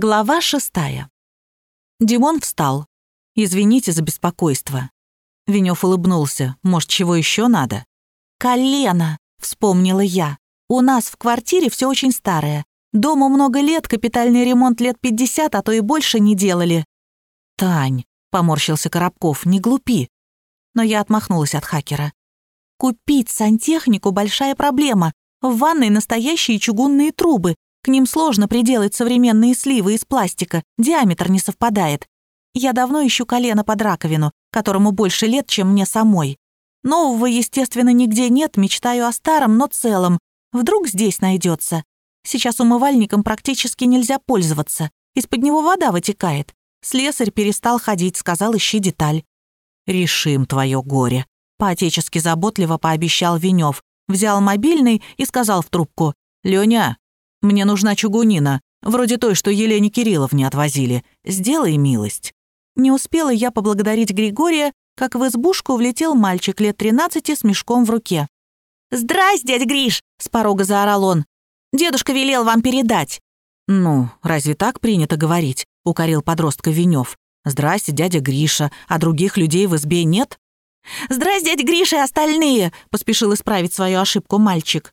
Глава шестая. Димон встал. «Извините за беспокойство». Венёв улыбнулся. «Может, чего еще надо?» «Колено!» — вспомнила я. «У нас в квартире все очень старое. Дому много лет, капитальный ремонт лет пятьдесят, а то и больше не делали». «Тань», — поморщился Коробков, — «не глупи». Но я отмахнулась от хакера. «Купить сантехнику — большая проблема. В ванной настоящие чугунные трубы, к ним сложно приделать современные сливы из пластика, диаметр не совпадает. Я давно ищу колено под раковину, которому больше лет, чем мне самой. Нового, естественно, нигде нет, мечтаю о старом, но целом. Вдруг здесь найдется. Сейчас умывальником практически нельзя пользоваться. Из-под него вода вытекает. Слесарь перестал ходить, сказал, ищи деталь. «Решим твое горе», — поотечески заботливо пообещал Венев. Взял мобильный и сказал в трубку. «Лёня, мне нужна чугунина, вроде той, что Елене Кирилловне отвозили. Сделай милость». Не успела я поблагодарить Григория, как в избушку влетел мальчик лет 13 с мешком в руке. «Здрасте, дядь Гриш!» — с порога заорал он. «Дедушка велел вам передать». «Ну, разве так принято говорить?» — укорил подростка Венев. «Здрасте, дядя Гриша, а других людей в избе нет?» «Здрасте, дядя Гриша и остальные!» — поспешил исправить свою ошибку мальчик.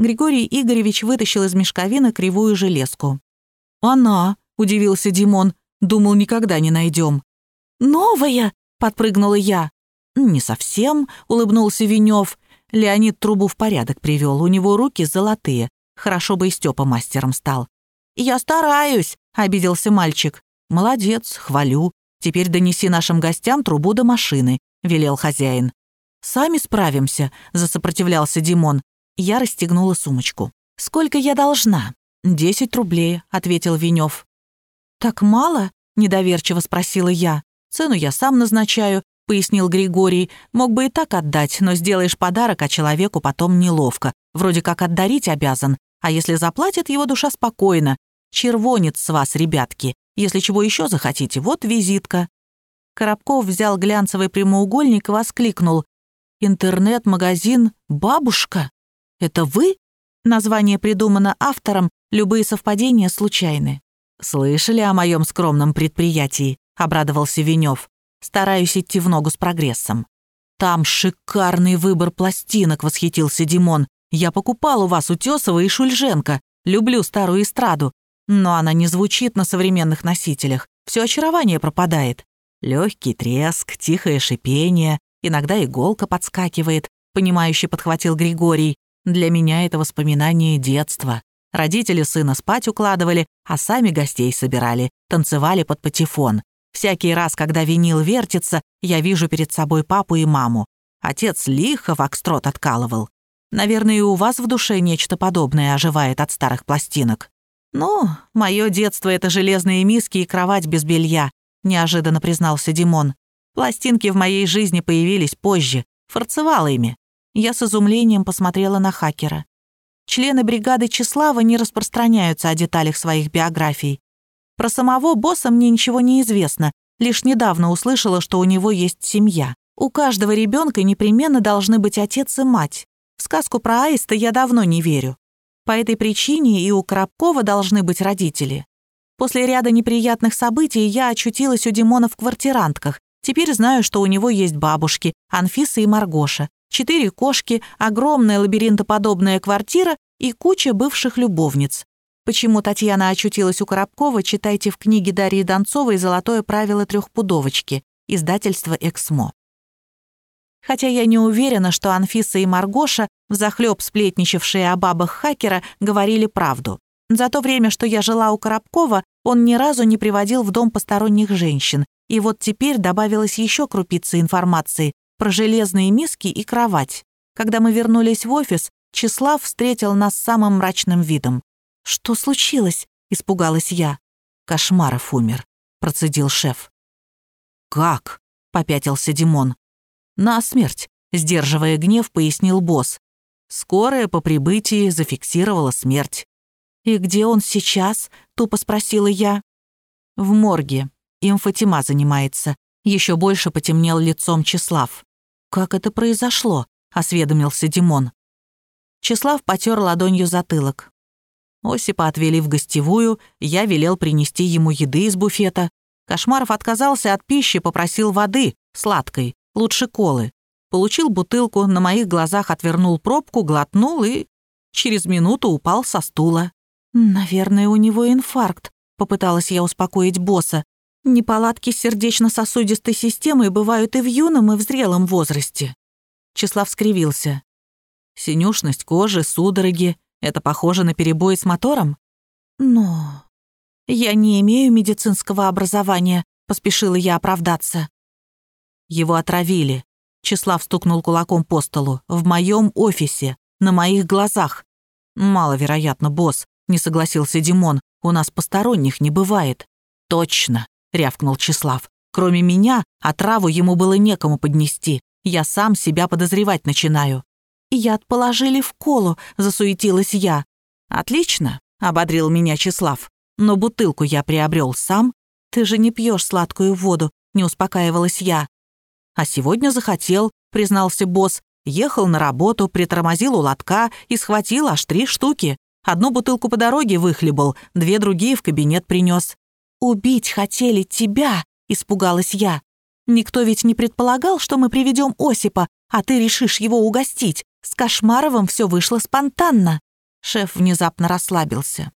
Григорий Игоревич вытащил из мешковины кривую железку. «Она!» — удивился Димон. «Думал, никогда не найдем». «Новая!» — подпрыгнула я. «Не совсем», — улыбнулся Венев. Леонид трубу в порядок привел, у него руки золотые. Хорошо бы и Степа мастером стал. «Я стараюсь», — обиделся мальчик. «Молодец, хвалю. Теперь донеси нашим гостям трубу до машины», — велел хозяин. «Сами справимся», — засопротивлялся Димон. Я расстегнула сумочку. «Сколько я должна?» «Десять рублей», — ответил Венев. «Так мало?» — недоверчиво спросила я. «Цену я сам назначаю», — пояснил Григорий. «Мог бы и так отдать, но сделаешь подарок, а человеку потом неловко. Вроде как отдарить обязан. А если заплатит, его душа спокойна. Червонец с вас, ребятки. Если чего еще захотите, вот визитка». Коробков взял глянцевый прямоугольник и воскликнул. «Интернет-магазин «Бабушка»?» «Это вы?» Название придумано автором, любые совпадения случайны. «Слышали о моем скромном предприятии?» — обрадовался Венев. «Стараюсь идти в ногу с прогрессом». «Там шикарный выбор пластинок», — восхитился Димон. «Я покупал у вас Утесова и Шульженко. Люблю старую эстраду. Но она не звучит на современных носителях. Все очарование пропадает. Легкий треск, тихое шипение, иногда иголка подскакивает», — понимающе подхватил Григорий. Для меня это воспоминание детства. Родители сына спать укладывали, а сами гостей собирали, танцевали под патефон. Всякий раз, когда винил вертится, я вижу перед собой папу и маму. Отец лихо вокстрот откалывал. Наверное, и у вас в душе нечто подобное оживает от старых пластинок. «Ну, мое детство — это железные миски и кровать без белья», — неожиданно признался Димон. «Пластинки в моей жизни появились позже, фарцевала ими. Я с изумлением посмотрела на хакера. Члены бригады Числава не распространяются о деталях своих биографий. Про самого босса мне ничего не известно, лишь недавно услышала, что у него есть семья. У каждого ребенка непременно должны быть отец и мать. В сказку про аиста я давно не верю. По этой причине и у Коробкова должны быть родители. После ряда неприятных событий я очутилась у Димона в квартирантках. Теперь знаю, что у него есть бабушки, Анфиса и Маргоша четыре кошки, огромная лабиринтоподобная квартира и куча бывших любовниц. Почему Татьяна очутилась у Коробкова, читайте в книге Дарьи Донцовой «Золотое правило трехпудовочки», издательство «Эксмо». Хотя я не уверена, что Анфиса и Маргоша, взахлёб сплетничавшие о бабах хакера, говорили правду. За то время, что я жила у Коробкова, он ни разу не приводил в дом посторонних женщин. И вот теперь добавилась еще крупица информации, про железные миски и кровать. Когда мы вернулись в офис, Числав встретил нас самым мрачным видом. «Что случилось?» — испугалась я. «Кошмаров умер», — процедил шеф. «Как?» — попятился Димон. «На смерть», — сдерживая гнев, пояснил босс. Скорая по прибытии зафиксировала смерть. «И где он сейчас?» — тупо спросила я. «В морге. Им Фатима занимается». Еще больше потемнел лицом Числав. «Как это произошло?» — осведомился Димон. Числав потер ладонью затылок. Осипа отвели в гостевую, я велел принести ему еды из буфета. Кошмаров отказался от пищи, попросил воды, сладкой, лучше колы. Получил бутылку, на моих глазах отвернул пробку, глотнул и через минуту упал со стула. «Наверное, у него инфаркт», — попыталась я успокоить босса. «Неполадки с сердечно-сосудистой системой бывают и в юном, и в зрелом возрасте». Числав скривился. «Синюшность кожи, судороги — это похоже на перебои с мотором?» «Но...» «Я не имею медицинского образования», — поспешила я оправдаться. Его отравили. Числав стукнул кулаком по столу. «В моем офисе. На моих глазах». «Маловероятно, босс», — не согласился Димон. «У нас посторонних не бывает». «Точно», — рявкнул Числав. «Кроме меня, отраву ему было некому поднести. Я сам себя подозревать начинаю». «Яд положили в колу», — засуетилась я. «Отлично», — ободрил меня Числав. «Но бутылку я приобрел сам. Ты же не пьешь сладкую воду», — не успокаивалась я. А сегодня захотел, признался босс. Ехал на работу, притормозил у лотка и схватил аж три штуки. Одну бутылку по дороге выхлебал, две другие в кабинет принес. «Убить хотели тебя», — испугалась я. «Никто ведь не предполагал, что мы приведем Осипа, а ты решишь его угостить. С Кошмаровым все вышло спонтанно». Шеф внезапно расслабился.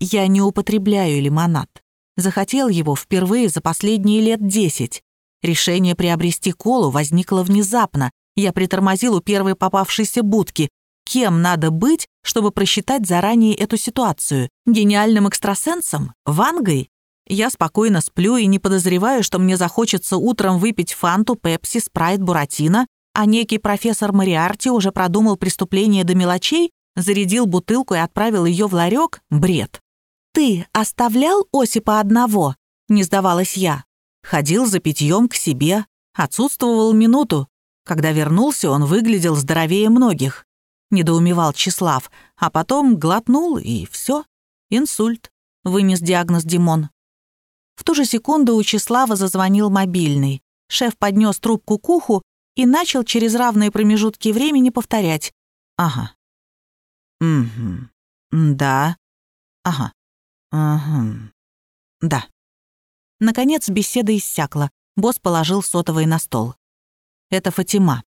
«Я не употребляю лимонад. Захотел его впервые за последние лет десять. Решение приобрести колу возникло внезапно. Я притормозил у первой попавшейся будки. Кем надо быть, чтобы просчитать заранее эту ситуацию? Гениальным экстрасенсом? Вангой? Я спокойно сплю и не подозреваю, что мне захочется утром выпить фанту, пепси, спрайт, буратино, а некий профессор Мариарти уже продумал преступление до мелочей, зарядил бутылку и отправил ее в ларек? Бред. «Ты оставлял Осипа одного?» — не сдавалась я. Ходил за питьем к себе, отсутствовал минуту. Когда вернулся, он выглядел здоровее многих. Недоумевал Числав, а потом глотнул, и все. Инсульт. Вынес диагноз Димон. В ту же секунду у Числава зазвонил мобильный. Шеф поднес трубку к уху и начал через равные промежутки времени повторять. «Ага. Угу. Да. Ага. Ага. Да». Наконец беседа иссякла. Босс положил сотовый на стол. «Это Фатима».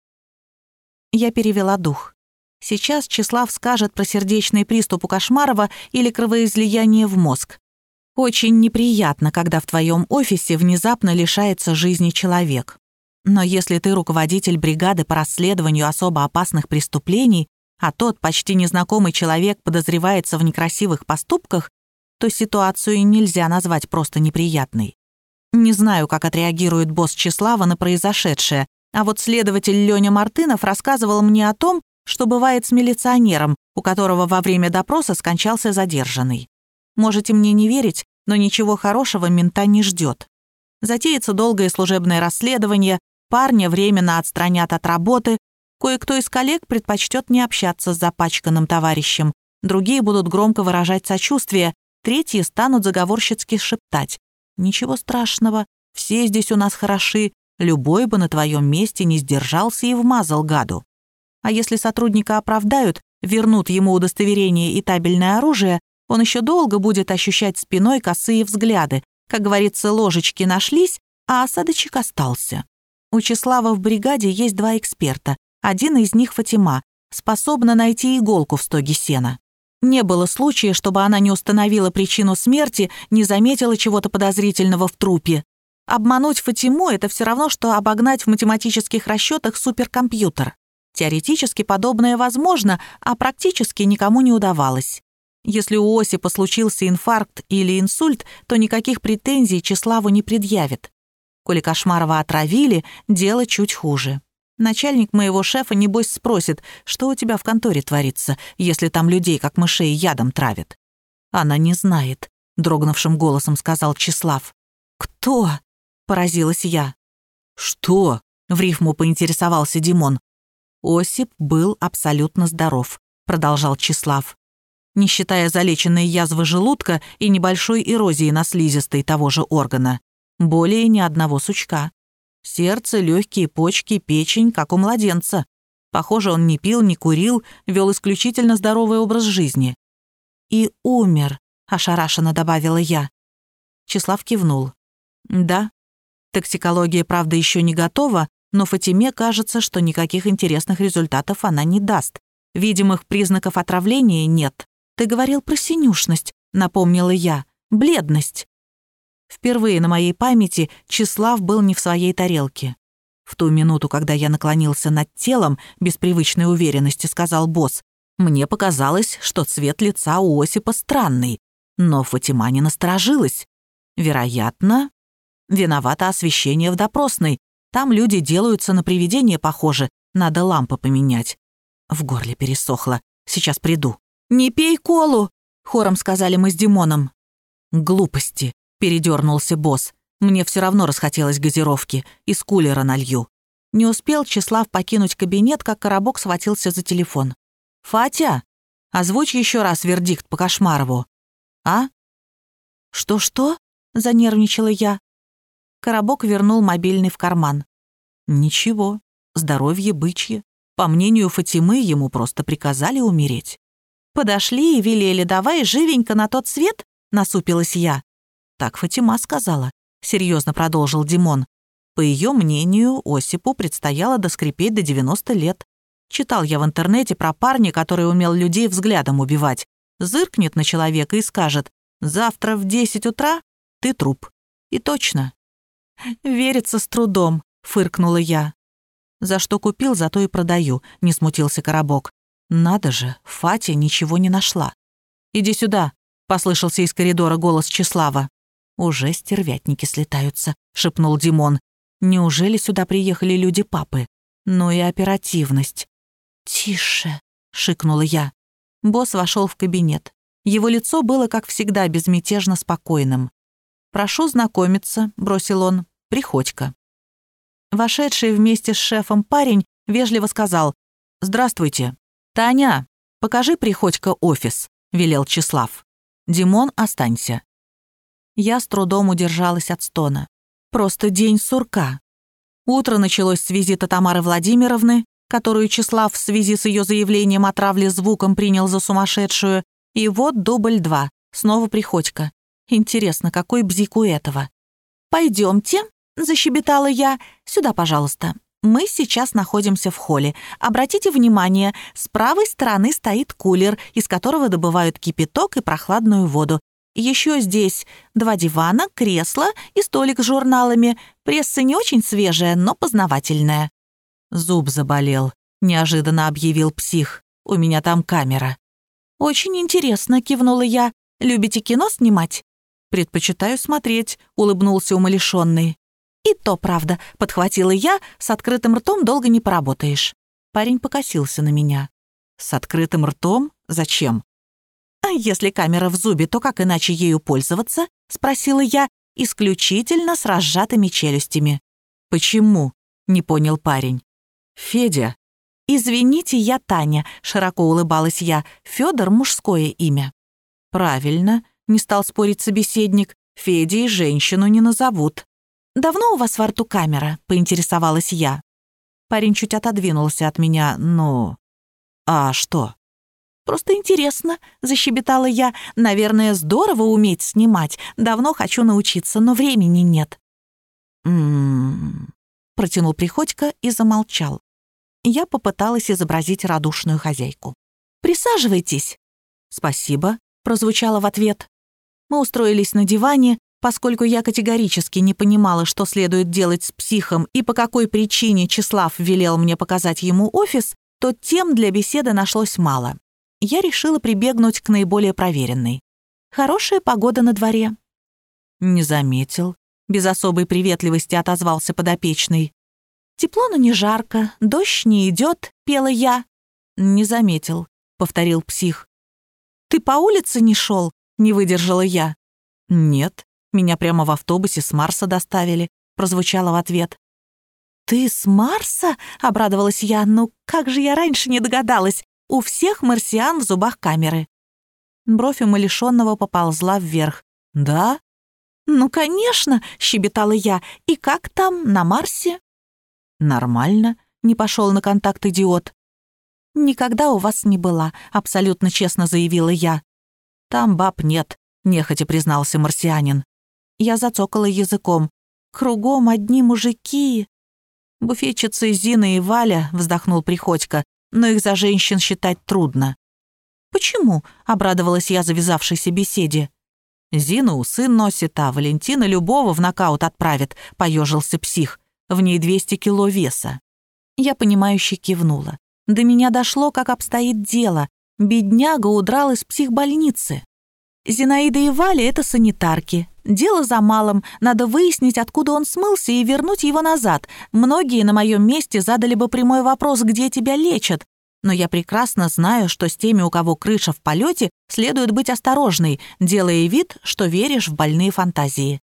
Я перевела дух. Сейчас Числав скажет про сердечный приступ у Кошмарова или кровоизлияние в мозг. Очень неприятно, когда в твоем офисе внезапно лишается жизни человек. Но если ты руководитель бригады по расследованию особо опасных преступлений, а тот почти незнакомый человек подозревается в некрасивых поступках, то ситуацию нельзя назвать просто неприятной. Не знаю, как отреагирует босс Числава на произошедшее, а вот следователь Леня Мартынов рассказывал мне о том, что бывает с милиционером, у которого во время допроса скончался задержанный. Можете мне не верить, но ничего хорошего мента не ждет. Затеется долгое служебное расследование, парня временно отстранят от работы, кое-кто из коллег предпочтет не общаться с запачканным товарищем, другие будут громко выражать сочувствие, третьи станут заговорщицки шептать. «Ничего страшного, все здесь у нас хороши, любой бы на твоем месте не сдержался и вмазал гаду». А если сотрудника оправдают, вернут ему удостоверение и табельное оружие, он еще долго будет ощущать спиной косые взгляды. Как говорится, ложечки нашлись, а осадочек остался. У Числава в бригаде есть два эксперта. Один из них Фатима, способна найти иголку в стоге сена. Не было случая, чтобы она не установила причину смерти, не заметила чего-то подозрительного в трупе. Обмануть Фатиму — это все равно, что обогнать в математических расчетах суперкомпьютер. Теоретически подобное возможно, а практически никому не удавалось. Если у Осипа случился инфаркт или инсульт, то никаких претензий Числаву не предъявит. Коли Кошмарова отравили, дело чуть хуже. Начальник моего шефа, небось, спросит, что у тебя в конторе творится, если там людей, как мышей, ядом травят. Она не знает, — дрогнувшим голосом сказал Числав. «Кто?» — поразилась я. «Что?» — в рифму поинтересовался Димон. «Осип был абсолютно здоров», — продолжал Числав. «Не считая залеченной язвы желудка и небольшой эрозии на слизистой того же органа. Более ни одного сучка. Сердце, легкие, почки, печень, как у младенца. Похоже, он не пил, не курил, вел исключительно здоровый образ жизни. «И умер», — ошарашенно добавила я. Числав кивнул. «Да. Токсикология, правда, еще не готова, но Фатиме кажется, что никаких интересных результатов она не даст. Видимых признаков отравления нет. Ты говорил про синюшность, напомнила я. Бледность. Впервые на моей памяти Числав был не в своей тарелке. В ту минуту, когда я наклонился над телом, без привычной уверенности сказал босс, мне показалось, что цвет лица у Осипа странный, но Фатима не насторожилась. Вероятно, виновато освещение в допросной. Там люди делаются на привидение похожи, надо лампы поменять. В горле пересохло. Сейчас приду. «Не пей колу!» — хором сказали мы с Димоном. «Глупости!» — передернулся босс. «Мне все равно расхотелось газировки. Из кулера налью». Не успел Числав покинуть кабинет, как коробок схватился за телефон. «Фатя, озвучь еще раз вердикт по Кошмарову». «А?» «Что-что?» — занервничала я. Коробок вернул мобильный в карман. «Ничего, здоровье бычье. По мнению Фатимы, ему просто приказали умереть. «Подошли и велели, давай живенько на тот свет?» — насупилась я. Так Фатима сказала. Серьезно продолжил Димон. По ее мнению, Осипу предстояло доскрипеть до 90 лет. Читал я в интернете про парня, который умел людей взглядом убивать. Зыркнет на человека и скажет «Завтра в 10 утра ты труп». И точно. «Верится с трудом», — фыркнула я. За что купил, зато и продаю», — не смутился Коробок. «Надо же, Фатя ничего не нашла». «Иди сюда», — послышался из коридора голос Числава. «Уже стервятники слетаются», — шепнул Димон. «Неужели сюда приехали люди папы? Ну и оперативность». «Тише», — шикнула я. Босс вошел в кабинет. Его лицо было, как всегда, безмятежно спокойным. «Прошу знакомиться», — бросил он, — «Приходько». Вошедший вместе с шефом парень вежливо сказал «Здравствуйте». «Таня, покажи Приходько офис», — велел Числав. «Димон, останься». Я с трудом удержалась от стона. Просто день сурка. Утро началось с визита Тамары Владимировны, которую Числав в связи с ее заявлением о травле звуком принял за сумасшедшую, и вот дубль два, снова Приходько. Интересно, какой бзик у этого? «Пойдемте», защебетала я. «Сюда, пожалуйста. Мы сейчас находимся в холле. Обратите внимание, с правой стороны стоит кулер, из которого добывают кипяток и прохладную воду. Еще здесь два дивана, кресло и столик с журналами. Пресса не очень свежая, но познавательная». «Зуб заболел», — неожиданно объявил псих. «У меня там камера». «Очень интересно», — кивнула я. «Любите кино снимать?» «Предпочитаю смотреть», — улыбнулся умалишенный. «И то правда», — подхватила я, «с открытым ртом долго не поработаешь». Парень покосился на меня. «С открытым ртом? Зачем?» «А если камера в зубе, то как иначе ею пользоваться?» — спросила я, исключительно с разжатыми челюстями. «Почему?» — не понял парень. «Федя». «Извините, я Таня», — широко улыбалась я. «Фёдор — мужское имя». «Правильно», — не стал спорить собеседник. «Федя и женщину не назовут». «Давно у вас во рту камера?» — поинтересовалась я. Парень чуть отодвинулся от меня, но... «А что?» «Просто интересно», — защебетала я. «Наверное, здорово уметь снимать. Давно хочу научиться, но времени нет». «М-м-м», протянул Приходько и замолчал. Я попыталась изобразить радушную хозяйку. «Присаживайтесь». «Спасибо», — прозвучало в ответ. Мы устроились на диване, Поскольку я категорически не понимала, что следует делать с психом и по какой причине Числав велел мне показать ему офис, то тем для беседы нашлось мало. Я решила прибегнуть к наиболее проверенной. Хорошая погода на дворе. Не заметил. Без особой приветливости отозвался подопечный. Тепло, но не жарко, дождь не идет, пела я. Не заметил, повторил псих. Ты по улице не шел? Не выдержала я. Нет, меня прямо в автобусе с Марса доставили», — прозвучало в ответ. «Ты с Марса?» — обрадовалась я. «Ну как же я раньше не догадалась? У всех марсиан в зубах камеры». Бровь умалишенного поползла вверх. «Да?» «Ну, конечно!» — щебетала я. «И как там, на Марсе?» «Нормально», — не пошел на контакт идиот. «Никогда у вас не была», — абсолютно честно заявила я. «Там баб нет», — нехотя признался марсианин. Я зацокала языком. «Кругом одни мужики». «Буфетчицы Зина и Валя», — вздохнул Приходько, «но их за женщин считать трудно». «Почему?» — обрадовалась я завязавшейся беседе. «Зину усы носит, а Валентина любого в нокаут отправит», — поежился псих. «В ней 200 кило веса». Я понимающе кивнула. До меня дошло, как обстоит дело. Бедняга удрал из психбольницы. Зинаида и Валя — это санитарки. Дело за малым. Надо выяснить, откуда он смылся, и вернуть его назад. Многие на моем месте задали бы прямой вопрос, где тебя лечат. Но я прекрасно знаю, что с теми, у кого крыша в полете, следует быть осторожной, делая вид, что веришь в больные фантазии.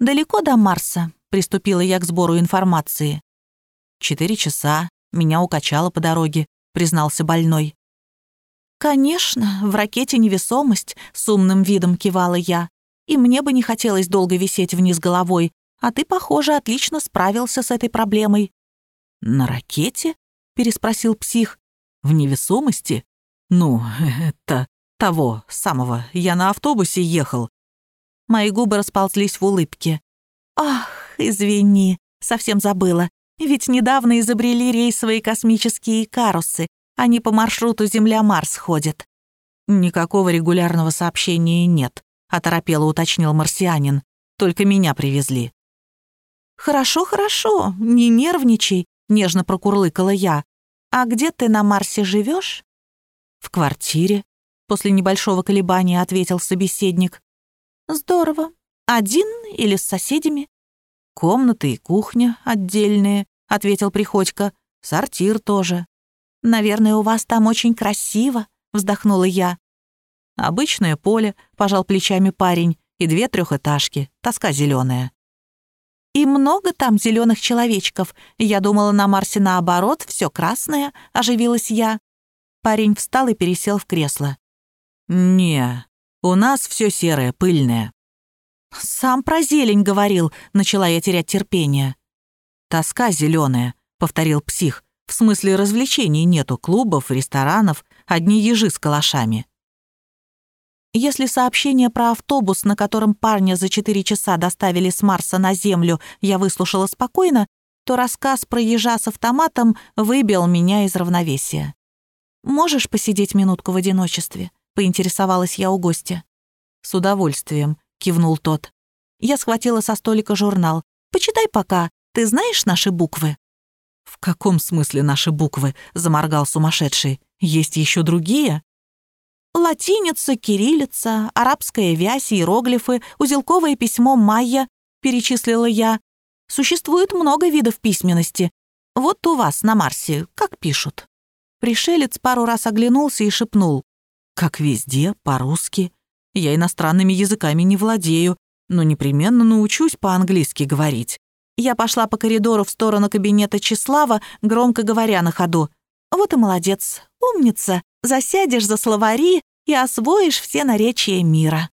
«Далеко до Марса?» — приступила я к сбору информации. «Четыре часа. Меня укачало по дороге», — признался больной. «Конечно, в ракете невесомость», — с умным видом кивала я. «И мне бы не хотелось долго висеть вниз головой, а ты, похоже, отлично справился с этой проблемой». «На ракете?» — переспросил псих. «В невесомости? Ну, это того самого. Я на автобусе ехал». Мои губы расползлись в улыбке. «Ах, извини, совсем забыла. Ведь недавно изобрели рейсовые космические карусы. Они по маршруту Земля-Марс ходят». «Никакого регулярного сообщения нет», — оторопело уточнил марсианин. «Только меня привезли». «Хорошо, хорошо, не нервничай», — нежно прокурлыкала я. «А где ты на Марсе живешь? «В квартире», — после небольшого колебания ответил собеседник. «Здорово. Один или с соседями?» «Комнаты и кухня отдельные», — ответил Приходько. «Сортир тоже». «Наверное, у вас там очень красиво», — вздохнула я. «Обычное поле», — пожал плечами парень, «и две трехэтажки, тоска зеленая. «И много там зеленых человечков. Я думала, на Марсе наоборот, все красное», — оживилась я. Парень встал и пересел в кресло. «Не, у нас все серое, пыльное. «Сам про зелень говорил», — начала я терять терпение. «Тоска зеленая», — повторил псих. «В смысле развлечений нету, клубов, ресторанов, одни ежи с калашами». Если сообщение про автобус, на котором парня за четыре часа доставили с Марса на Землю, я выслушала спокойно, то рассказ про ежа с автоматом выбил меня из равновесия. «Можешь посидеть минутку в одиночестве?» — поинтересовалась я у гостя. «С удовольствием», кивнул тот. Я схватила со столика журнал. «Почитай пока. Ты знаешь наши буквы?» «В каком смысле наши буквы?» — заморгал сумасшедший. «Есть еще другие?» «Латиница, кириллица, арабская вязь, иероглифы, узелковое письмо майя», — перечислила я. «Существует много видов письменности. Вот у вас на Марсе как пишут?» Пришелец пару раз оглянулся и шепнул. «Как везде, по-русски. Я иностранными языками не владею, но непременно научусь по-английски говорить. Я пошла по коридору в сторону кабинета Числава, громко говоря на ходу. «Вот и молодец, умница, засядешь за словари и освоишь все наречия мира».